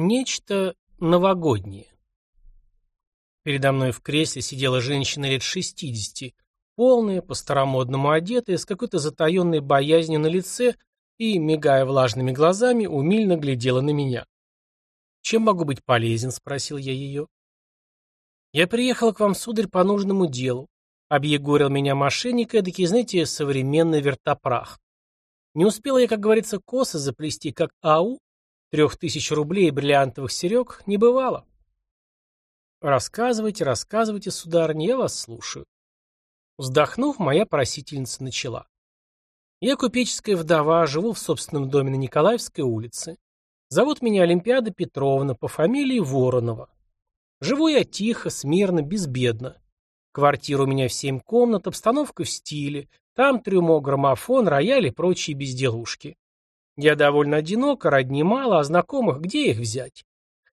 Нечто новогоднее. Передо мной в кресле сидела женщина лет шестидесяти, полная, по-старомодному одетая, с какой-то затаенной боязнью на лице и, мигая влажными глазами, умильно глядела на меня. «Чем могу быть полезен?» — спросил я ее. «Я приехал к вам, сударь, по нужному делу», — объегорил меня мошенник, эдакий, знаете, современный вертопрах. Не успела я, как говорится, косы заплести, как ау, трех тысяч рублей бриллиантовых серег не бывало. Рассказывайте, рассказывайте, сударыня, я вас слушаю. Вздохнув, моя просительница начала. Я купеческая вдова, живу в собственном доме на Николаевской улице. Зовут меня Олимпиада Петровна, по фамилии Воронова. Живу я тихо, смирно, безбедно. Квартира у меня в семь комнат, обстановка в стиле. Там трюмо, граммофон, рояль и прочие безделушки. Я довольно одинока, родни мало, а знакомых где их взять?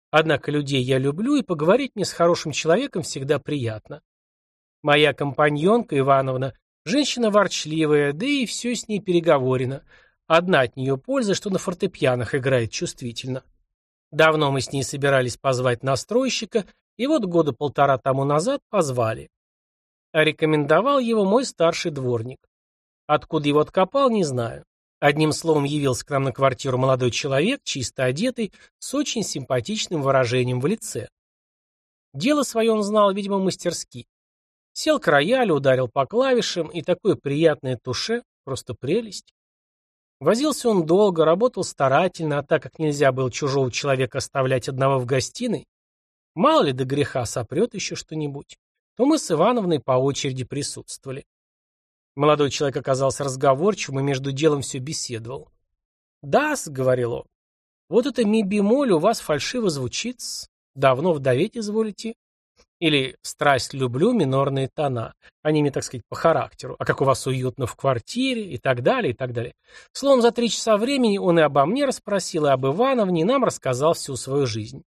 Однако людей я люблю, и поговорить мне с хорошим человеком всегда приятно. Моя компаньонка Ивановна – женщина ворчливая, да и все с ней переговорено. Одна от нее польза, что на фортепианах играет чувствительно. Давно мы с ней собирались позвать настройщика, и вот года полтора тому назад позвали. А рекомендовал его мой старший дворник. Откуда его откопал, не знаю. Одним словом, явился к нам на квартиру молодой человек, чисто одетый, с очень симпатичным выражением в лице. Дело свое он знал, видимо, мастерски. Сел к роялю, ударил по клавишам, и такое приятное туше, просто прелесть. Возился он долго, работал старательно, а так как нельзя было чужого человека оставлять одного в гостиной, мало ли до греха сопрет еще что-нибудь, то мы с Ивановной по очереди присутствовали. Молодой человек оказался разговорчивым и между делом все беседовал. «Да-с», — говорил он, — «вот это ми-бемоль у вас фальшиво звучит -с. Давно вдоветь изволите?» Или «Страсть люблю» минорные тона. Они мне, так сказать, по характеру. А как у вас уютно в квартире и так далее, и так далее. Словом, за три часа времени он и обо мне расспросил, и об Ивановне, и нам рассказал всю свою жизнь.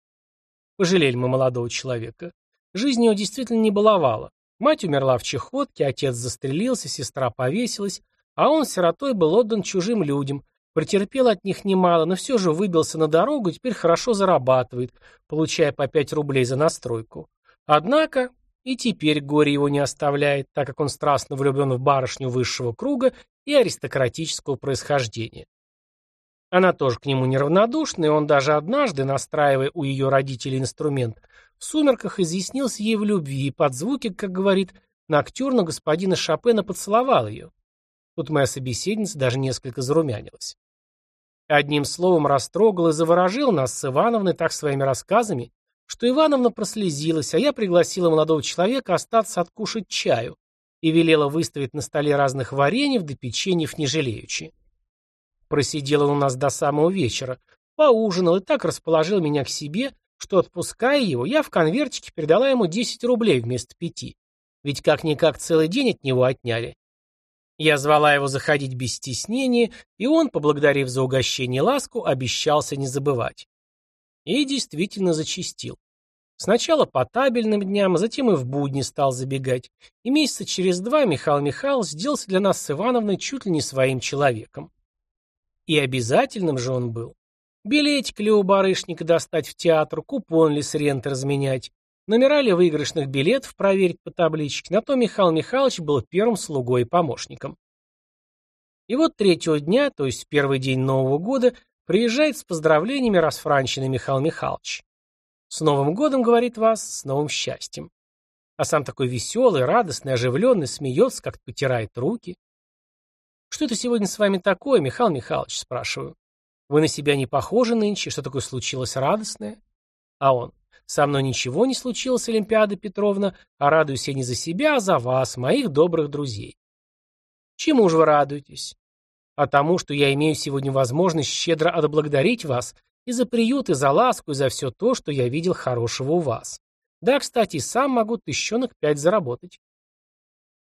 Пожалели мы молодого человека. Жизнь его действительно не баловала. Мать умерла в чехотке, отец застрелился, сестра повесилась, а он сиротой был отдан чужим людям, претерпел от них немало, но все же выбился на дорогу и теперь хорошо зарабатывает, получая по 5 рублей за настройку. Однако и теперь горе его не оставляет, так как он страстно влюблен в барышню высшего круга и аристократического происхождения. Она тоже к нему неравнодушна, и он даже однажды, настраивая у ее родителей инструмент, в сумерках изъяснился ей в любви и под звуки, как говорит, ноктюрно господина Шопена поцеловал ее. Тут моя собеседница даже несколько зарумянилась. Одним словом, растрогал и заворожил нас с Ивановной так своими рассказами, что Ивановна прослезилась, а я пригласила молодого человека остаться откушать чаю и велела выставить на столе разных вареньев да печеньев не жалеючи. Просидел он у нас до самого вечера, поужинал и так расположил меня к себе, что, отпуская его, я в конвертике передала ему 10 рублей вместо пяти. Ведь как-никак целый день от него отняли. Я звала его заходить без стеснения, и он, поблагодарив за угощение ласку, обещался не забывать. И действительно зачистил. Сначала по табельным дням, затем и в будни стал забегать. И месяца через два Михаил Михайлович сделался для нас с Ивановной чуть ли не своим человеком. И обязательным же он был. Билетик ли у барышника достать в театр, купон ли с ренты разменять, номера ли выигрышных билетов проверить по табличке, на то Михаил Михайлович был первым слугой и помощником. И вот третьего дня, то есть первый день Нового года, приезжает с поздравлениями расфранченный Михаил Михайлович. «С Новым годом, — говорит вас, — с новым счастьем». А сам такой веселый, радостный, оживленный, смеется, как-то потирает руки. «Что это сегодня с вами такое, Михаил Михайлович?» — спрашиваю. Вы на себя не похожи нынче, что такое случилось радостное? А он, со мной ничего не случилось, Олимпиада Петровна, а радуюсь я не за себя, а за вас, моих добрых друзей. Чему же вы радуетесь? А тому, что я имею сегодня возможность щедро отблагодарить вас и за приют, и за ласку, и за все то, что я видел хорошего у вас. Да, кстати, сам могу тыщенок пять заработать.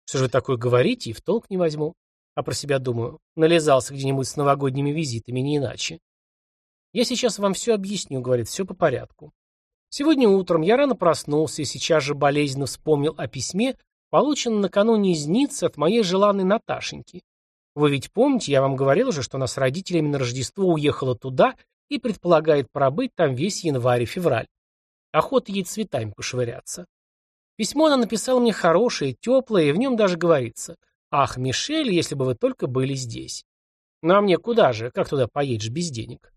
Что же такое говорите, и в толк не возьму. А про себя думаю, нализался где-нибудь с новогодними визитами, не иначе. Я сейчас вам все объясню, говорит, все по порядку. Сегодня утром я рано проснулся и сейчас же болезненно вспомнил о письме, полученном накануне из Ниццы от моей желанной Наташеньки. Вы ведь помните, я вам говорил уже, что она с родителями на Рождество уехала туда и предполагает пробыть там весь январь и февраль. Охота ей цветами пошвыряться. Письмо она написала мне хорошее, теплое, и в нем даже говорится «Ах, Мишель, если бы вы только были здесь». Ну а мне куда же, как туда поедешь без денег?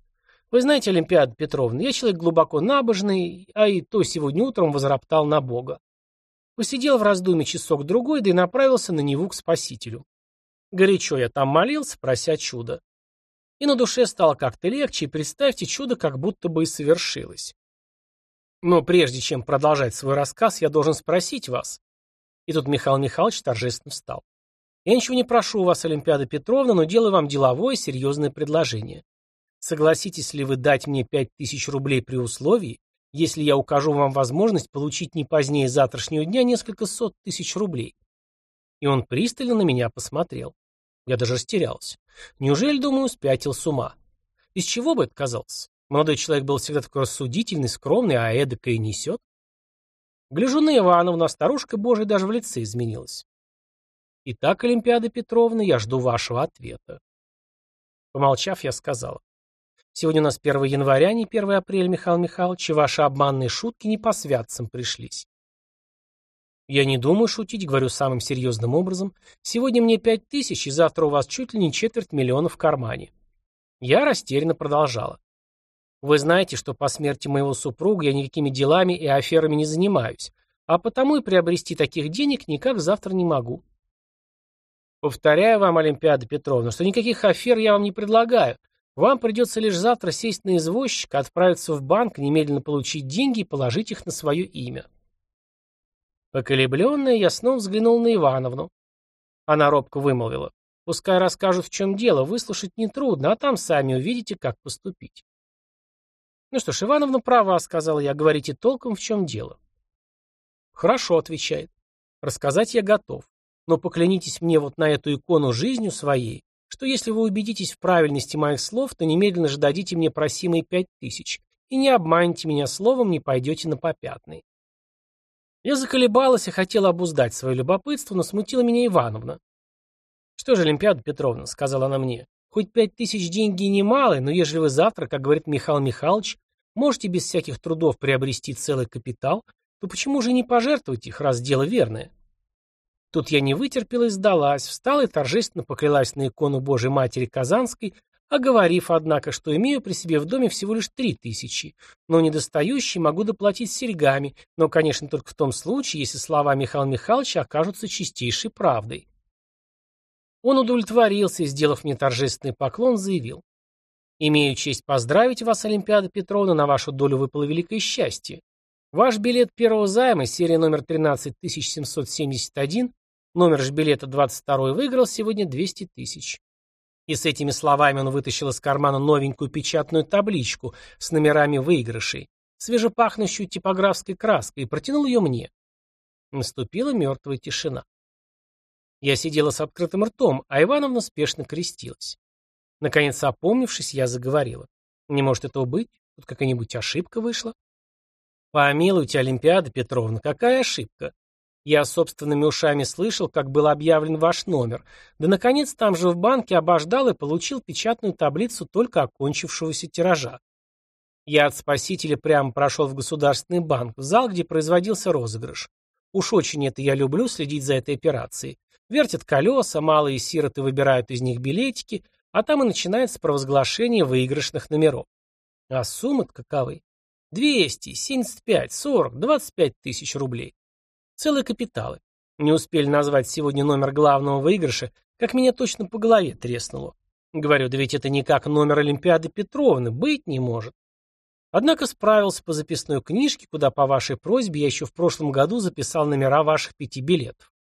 Вы знаете, Олимпиада Петровна, я человек глубоко набожный, а и то сегодня утром возроптал на Бога. Посидел в раздумье часок-другой, да и направился на Неву к Спасителю. Горячо я там молился, прося чуда. И на душе стало как-то легче, и представьте, чудо как будто бы и совершилось. Но прежде чем продолжать свой рассказ, я должен спросить вас. И тут Михаил Михайлович торжественно встал. Я ничего не прошу у вас, Олимпиада Петровна, но делаю вам деловое серьезное предложение. Согласитесь ли вы дать мне пять тысяч рублей при условии, если я укажу вам возможность получить не позднее завтрашнего дня несколько сот тысяч рублей? И он пристально на меня посмотрел. Я даже растерялся. Неужели, думаю, спятил с ума? Из чего бы это казалось? Молодой человек был всегда такой рассудительный, скромный, а эдакое несет. Гляжу на Ивановну, а старушка Божия даже в лице изменилась. Итак, Олимпиада Петровна, я жду вашего ответа. Помолчав, я сказала. Сегодня у нас 1 января, не 1 апреля, Михаил Михайлович, и ваши обманные шутки не по святцам пришлись. Я не думаю шутить, говорю самым серьезным образом. Сегодня мне пять тысяч, и завтра у вас чуть ли не четверть миллиона в кармане. Я растерянно продолжала. Вы знаете, что по смерти моего супруга я никакими делами и аферами не занимаюсь, а потому и приобрести таких денег никак завтра не могу. Повторяю вам, Олимпиада Петровна, что никаких афер я вам не предлагаю. Вам придется лишь завтра сесть на извозчика, отправиться в банк, немедленно получить деньги и положить их на свое имя. Поколебленная, я снова взглянул на Ивановну. Она робко вымолвила. Пускай расскажут, в чем дело, выслушать нетрудно, а там сами увидите, как поступить. Ну что ж, Ивановна права, сказал я, говорите толком, в чем дело. Хорошо, отвечает. Рассказать я готов. Но поклянитесь мне вот на эту икону жизнью своей, что если вы убедитесь в правильности моих слов, то немедленно же дадите мне просимые пять тысяч, и не обманете меня словом, не пойдете на попятный. Я заколебалась и хотела обуздать свое любопытство, но смутила меня Ивановна. «Что же, Олимпиада Петровна», — сказала она мне, — «хоть пять тысяч деньги немалые, но ежели вы завтра, как говорит Михаил Михайлович, можете без всяких трудов приобрести целый капитал, то почему же не пожертвовать их, раз дело верное?» Тут я не вытерпела и сдалась, встала и торжественно поклялась на икону Божией Матери Казанской, оговорив, однако, что имею при себе в доме всего лишь три тысячи, но недостающие могу доплатить серьгами, но, конечно, только в том случае, если слова Михаила Михайловича окажутся чистейшей правдой. Он удовлетворился и, сделав мне торжественный поклон, заявил. «Имею честь поздравить вас, Олимпиада Петровна, на вашу долю выпало великое счастье. Ваш билет первого займа, серия номер 13771, номер же билета 22 выиграл сегодня 200 тысяч. И с этими словами он вытащил из кармана новенькую печатную табличку с номерами выигрышей, свежепахнущую типографской краской, и протянул ее мне. Наступила мертвая тишина. Я сидела с открытым ртом, а Ивановна спешно крестилась. Наконец, опомнившись, я заговорила. Не может этого быть? Тут какая-нибудь ошибка вышла? Помилуйте, Олимпиада Петровна, какая ошибка? Я собственными ушами слышал, как был объявлен ваш номер. Да, наконец, там же в банке обождал и получил печатную таблицу только окончившегося тиража. Я от спасителя прямо прошел в Государственный банк, в зал, где производился розыгрыш. Уж очень это я люблю следить за этой операцией. Вертят колеса, малые сироты выбирают из них билетики, а там и начинается провозглашение выигрышных номеров. А суммы каковы? 200, 75, 40, 25 тысяч рублей. Целые капиталы. Не успели назвать сегодня номер главного выигрыша, как меня точно по голове треснуло. Говорю, да ведь это никак номер Олимпиады Петровны, быть не может. Однако справился по записной книжке, куда по вашей просьбе я еще в прошлом году записал номера ваших пяти билетов.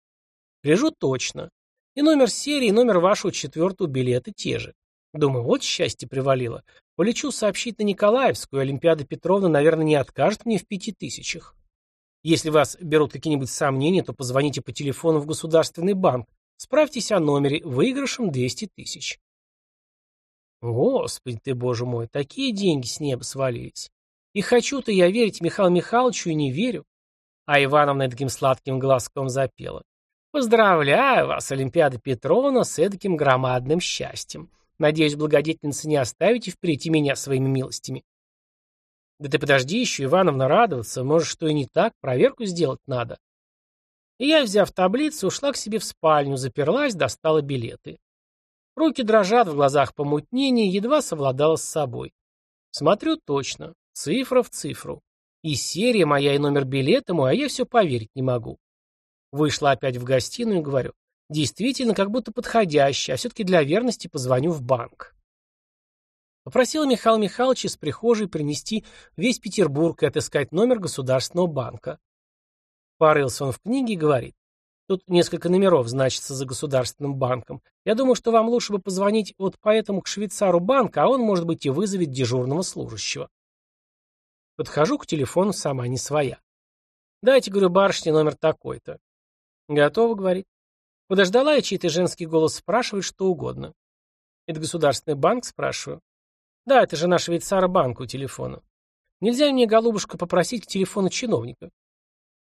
Гляжу точно. И номер серии, и номер вашего четвертого билета те же. Думаю, вот счастье привалило. Полечу сообщить на Николаевскую, Олимпиада Петровна, наверное, не откажет мне в пяти тысячах. Если вас берут какие-нибудь сомнения, то позвоните по телефону в Государственный банк. Справьтесь о номере, выигрышем 200 тысяч. Господи ты, боже мой, такие деньги с неба свалились. И хочу-то я верить Михаилу Михайловичу и не верю. А Ивановна таким сладким глазком запела. Поздравляю вас, Олимпиада Петровна, с эдаким громадным счастьем. Надеюсь, благодетельница не оставите впереди меня своими милостями. Да ты подожди еще, Ивановна, радоваться. Может, что и не так, проверку сделать надо. И я, взяв таблицу, ушла к себе в спальню, заперлась, достала билеты. Руки дрожат, в глазах помутнение, едва совладала с собой. Смотрю точно, цифра в цифру. И серия моя, и номер билета мой, а я все поверить не могу. Вышла опять в гостиную и говорю, действительно, как будто подходящий, а все-таки для верности позвоню в банк. Попросила Михаила Михайловича из прихожей принести весь Петербург и отыскать номер Государственного банка. Порылся он в книге и говорит, тут несколько номеров значится за Государственным банком. Я думаю, что вам лучше бы позвонить вот по этому к швейцару банка, а он, может быть, и вызовет дежурного служащего. Подхожу к телефону сама, не своя. Дайте, говорю, барышне номер такой-то. Готово, говорит. Подождала, и чей-то женский голос спрашивает что угодно. Это государственный банк, спрашиваю. Да, это же наш швейцара банк у телефона. Нельзя мне, голубушка, попросить к телефону чиновника?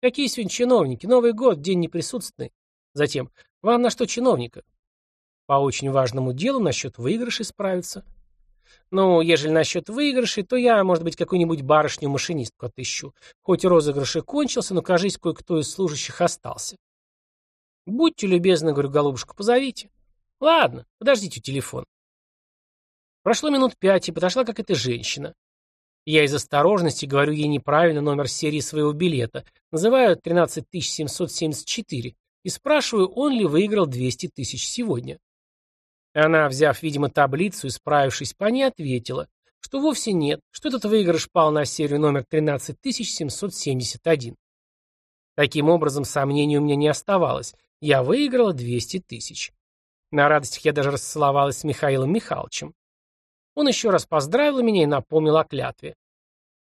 Какие сегодня чиновники? Новый год, день неприсутственный. Затем, вам на что чиновника? По очень важному делу насчет выигрышей справиться. Ну, ежели насчет выигрышей, то я, может быть, какую-нибудь барышню-машинистку отыщу. Хоть розыгрыш и кончился, но, кажись, кое-кто из служащих остался. Будьте любезны, говорю, голубушка, позовите. Ладно, подождите у телефона. Прошло минут пять, и подошла какая-то женщина. Я из осторожности говорю ей неправильно номер серии своего билета, называю 13774 и спрашиваю, он ли выиграл 200 тысяч сегодня. Она, взяв, видимо, таблицу и справившись по ней, ответила, что вовсе нет, что этот выигрыш пал на серию номер 13771. Таким образом, сомнений у меня не оставалось. Я выиграла 200 тысяч. На радостях я даже расцеловалась с Михаилом Михайловичем. Он еще раз поздравил меня и напомнил о клятве.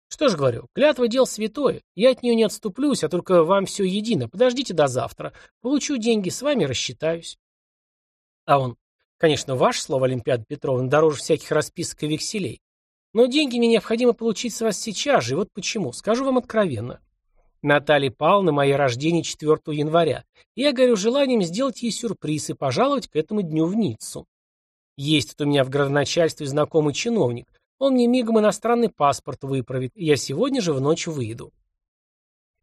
Что ж, говорю, клятва дел святое. Я от нее не отступлюсь, а только вам все едино. Подождите до завтра. Получу деньги, с вами рассчитаюсь. А он, конечно, ваше слово, Олимпиада Петровна, дороже всяких расписок и векселей. Но деньги мне необходимо получить с вас сейчас же, и вот почему. Скажу вам откровенно. Наталья Павловна мое рождение 4 января. Я горю желанием сделать ей сюрприз и пожаловать к этому дню в Ниццу. Есть тут у меня в градоначальстве знакомый чиновник. Он мне мигом иностранный паспорт выправит, и я сегодня же в ночь выйду.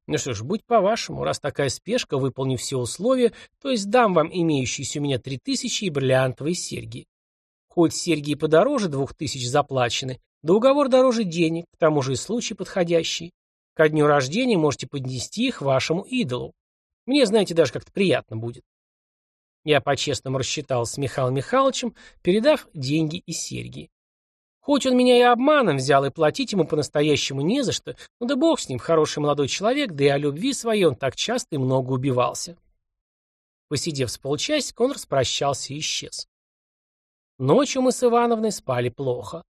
Ну что ж, будь по-вашему, раз такая спешка, выполню все условия, то есть дам вам имеющиеся у меня три тысячи и бриллиантовые серьги. Хоть серьги и подороже двух тысяч заплачены, да уговор дороже денег, к тому же и случай подходящий. Ко дню рождения можете поднести их вашему идолу. Мне, знаете, даже как-то приятно будет. Я по-честному рассчитался с Михаилом Михайловичем, передав деньги и серьги. Хоть он меня и обманом взял, и платить ему по-настоящему не за что, ну да бог с ним, хороший молодой человек, да и о любви своей он так часто и много убивался. Посидев с полчасика, он распрощался и исчез. Ночью мы с Ивановной спали плохо.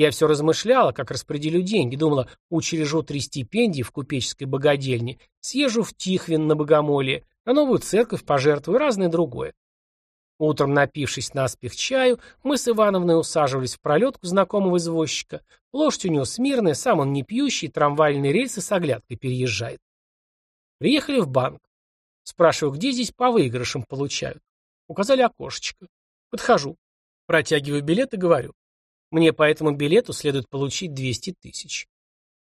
Я все размышляла, как распределю деньги, думала, учрежу три стипендии в купеческой богадельне, съезжу в Тихвин на богомолье, на новую церковь пожертвую разное другое. Утром, напившись наспех чаю, мы с Ивановной усаживались в пролетку знакомого извозчика. Лошадь у него смирная, сам он не пьющий, трамвайные рельсы с оглядкой переезжает. Приехали в банк. Спрашиваю, где здесь по выигрышам получают. Указали окошечко. Подхожу. Протягиваю билет и говорю. Мне по этому билету следует получить 200 тысяч.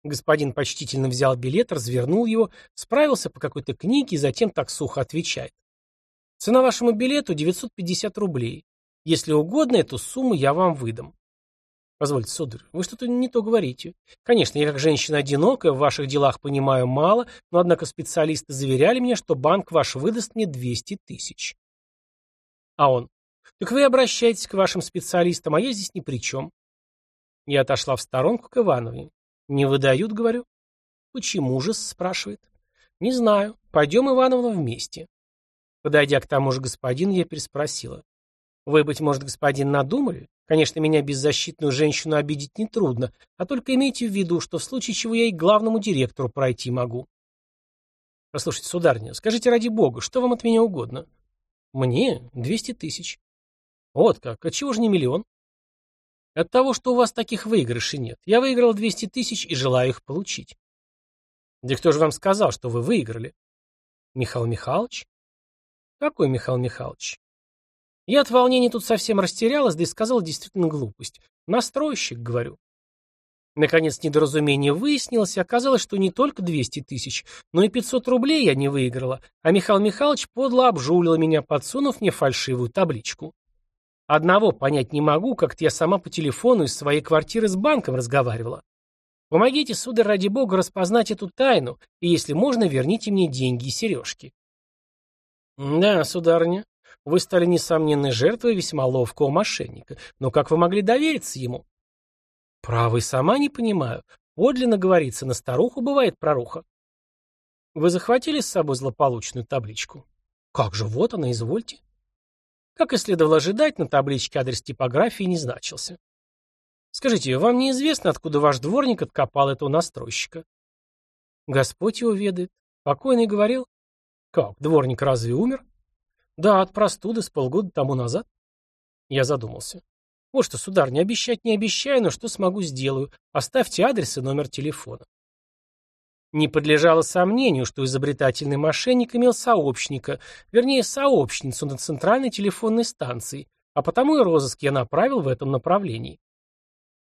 Господин почтительно взял билет, развернул его, справился по какой-то книге и затем так сухо отвечает. Цена вашему билету 950 рублей. Если угодно, эту сумму я вам выдам. Позвольте, сударь, вы что-то не то говорите. Конечно, я как женщина одинокая, в ваших делах понимаю мало, но однако специалисты заверяли меня, что банк ваш выдаст мне 200 тысяч. А он, так вы обращайтесь к вашим специалистам, а я здесь ни при чем. Я отошла в сторонку к Ивановне. Не выдают, говорю. Почему же, спрашивает. Не знаю. Пойдем, Ивановна, вместе. Подойдя к тому же господину, я переспросила. Вы, быть может, господин, надумали? Конечно, меня беззащитную женщину обидеть нетрудно, а только имейте в виду, что в случае чего я и главному директору пройти могу. Послушайте, сударыня, скажите ради бога, что вам от меня угодно? Мне двести тысяч. Вот как. От чего же не миллион? От того, что у вас таких выигрышей нет. Я выиграл 200 тысяч и желаю их получить. Да кто же вам сказал, что вы выиграли? Михаил Михайлович? Какой Михаил Михайлович? Я от волнения тут совсем растерялась, да и сказала действительно глупость. Настройщик, говорю. Наконец недоразумение выяснилось, и оказалось, что не только 200 тысяч, но и 500 рублей я не выиграла, а Михаил Михайлович подло обжулил меня, подсунув мне фальшивую табличку. Одного понять не могу, как-то я сама по телефону из своей квартиры с банком разговаривала. Помогите, сударь, ради бога, распознать эту тайну, и, если можно, верните мне деньги и сережки. Да, сударыня, вы стали несомненной жертвой весьма ловкого мошенника, но как вы могли довериться ему? Право и сама не понимаю. Подлинно говорится, на старуху бывает проруха. Вы захватили с собой злополучную табличку? Как же, вот она, извольте. Как и следовало ожидать, на табличке адрес типографии не значился. Скажите, вам неизвестно, откуда ваш дворник откопал этого настройщика? Господь его ведает. Покойный говорил. Как, дворник разве умер? Да, от простуды с полгода тому назад. Я задумался. Вот что, сударь, не обещать не обещаю, но что смогу сделаю. Оставьте адрес и номер телефона. Не подлежало сомнению, что изобретательный мошенник имел сообщника, вернее, сообщницу на центральной телефонной станции, а потому и розыск я направил в этом направлении.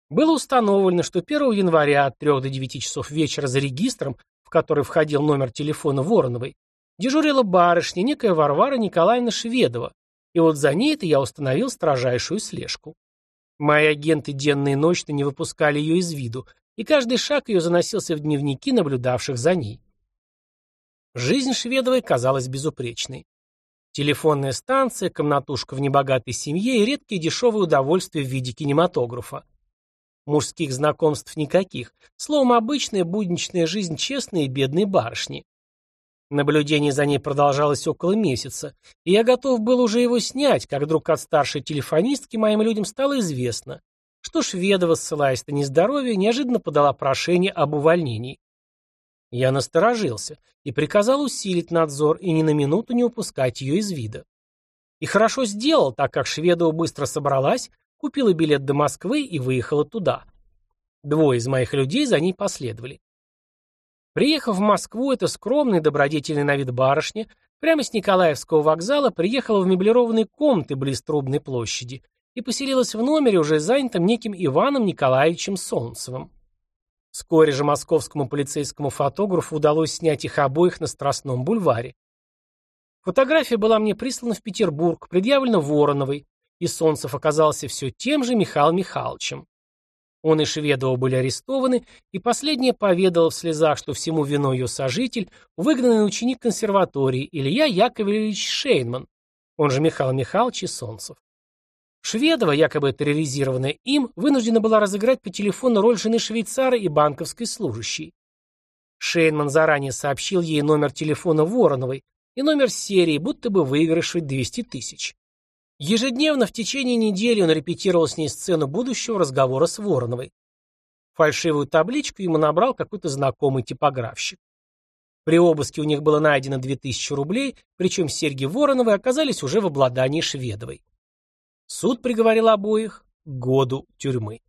Было установлено, что 1 января от 3 до 9 часов вечера за регистром, в который входил номер телефона Вороновой, дежурила барышня, некая Варвара Николаевна Шведова, и вот за ней-то я установил строжайшую слежку. Мои агенты денно и ночно не выпускали ее из виду, и каждый шаг ее заносился в дневники наблюдавших за ней. Жизнь Шведовой казалась безупречной. Телефонная станция, комнатушка в небогатой семье и редкие дешевые удовольствия в виде кинематографа. Мужских знакомств никаких. Словом, обычная будничная жизнь честной и бедной барышни. Наблюдение за ней продолжалось около месяца, и я готов был уже его снять, как вдруг от старшей телефонистки моим людям стало известно, что Шведова, ссылаясь на нездоровье, неожиданно подала прошение об увольнении. Я насторожился и приказал усилить надзор и ни на минуту не упускать ее из вида. И хорошо сделал, так как Шведова быстро собралась, купила билет до Москвы и выехала туда. Двое из моих людей за ней последовали. Приехав в Москву, эта скромная, добродетельная на вид барышня прямо с Николаевского вокзала приехала в меблированные комнаты близ Трубной площади и поселилась в номере, уже занятом неким Иваном Николаевичем Солнцевым. Вскоре же московскому полицейскому фотографу удалось снять их обоих на Страстном бульваре. Фотография была мне прислана в Петербург, предъявлена Вороновой, и Солнцев оказался все тем же Михаилом Михайловичем. Он и Шведова были арестованы, и последняя поведала в слезах, что всему виной ее сожитель, выгнанный ученик консерватории Илья Яковлевич Шейнман, он же Михаил Михайлович и Солнцев. Шведова, якобы терроризированная им, вынуждена была разыграть по телефону роль жены швейцара и банковской служащей. Шейнман заранее сообщил ей номер телефона Вороновой и номер серии, будто бы выигрышей 200 тысяч. Ежедневно в течение недели он репетировал с ней сцену будущего разговора с Вороновой. Фальшивую табличку ему набрал какой-то знакомый типографщик. При обыске у них было найдено 2000 рублей, причем серьги Вороновой оказались уже в обладании Шведовой. Суд приговорил обоих к году тюрьмы.